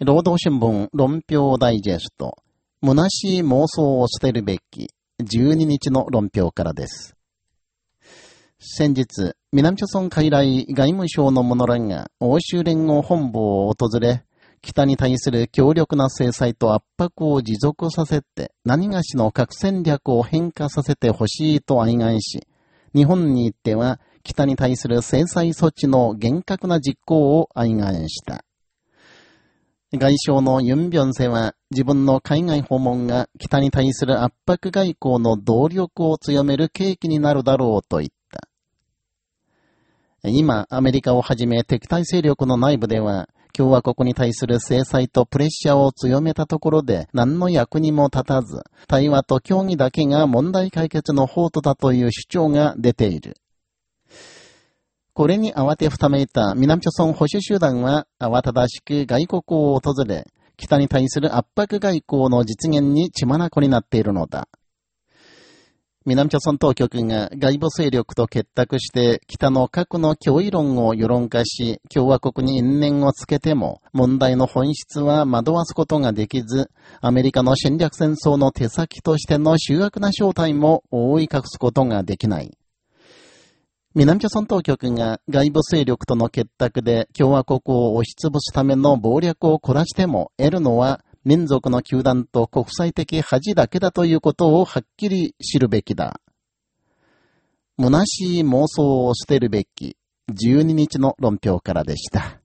労働新聞論評ダイジェスト、虚しい妄想を捨てるべき、12日の論評からです。先日、南朝村海来外務省の者らが欧州連合本部を訪れ、北に対する強力な制裁と圧迫を持続させて、何がしの核戦略を変化させてほしいと哀願し、日本に行っては、北に対する制裁措置の厳格な実行を哀願した。外相のユン・ビョンセは自分の海外訪問が北に対する圧迫外交の動力を強める契機になるだろうと言った。今、アメリカをはじめ敵対勢力の内部では、共和国に対する制裁とプレッシャーを強めたところで何の役にも立たず、対話と協議だけが問題解決の法とだという主張が出ている。これに慌てふためいた南朝鮮保守集団は慌ただしく外国を訪れ、北に対する圧迫外交の実現に血眼になっているのだ。南朝鮮当局が外部勢力と結託して北の核の脅威論を世論化し、共和国に因縁をつけても問題の本質は惑わすことができず、アメリカの戦略戦争の手先としての醜悪な正体も覆い隠すことができない。南朝鮮当局が外部勢力との結託で共和国を押しつぶすための謀略を凝らしても得るのは民族の球団と国際的恥だけだということをはっきり知るべきだ。虚しい妄想を捨てるべき12日の論評からでした。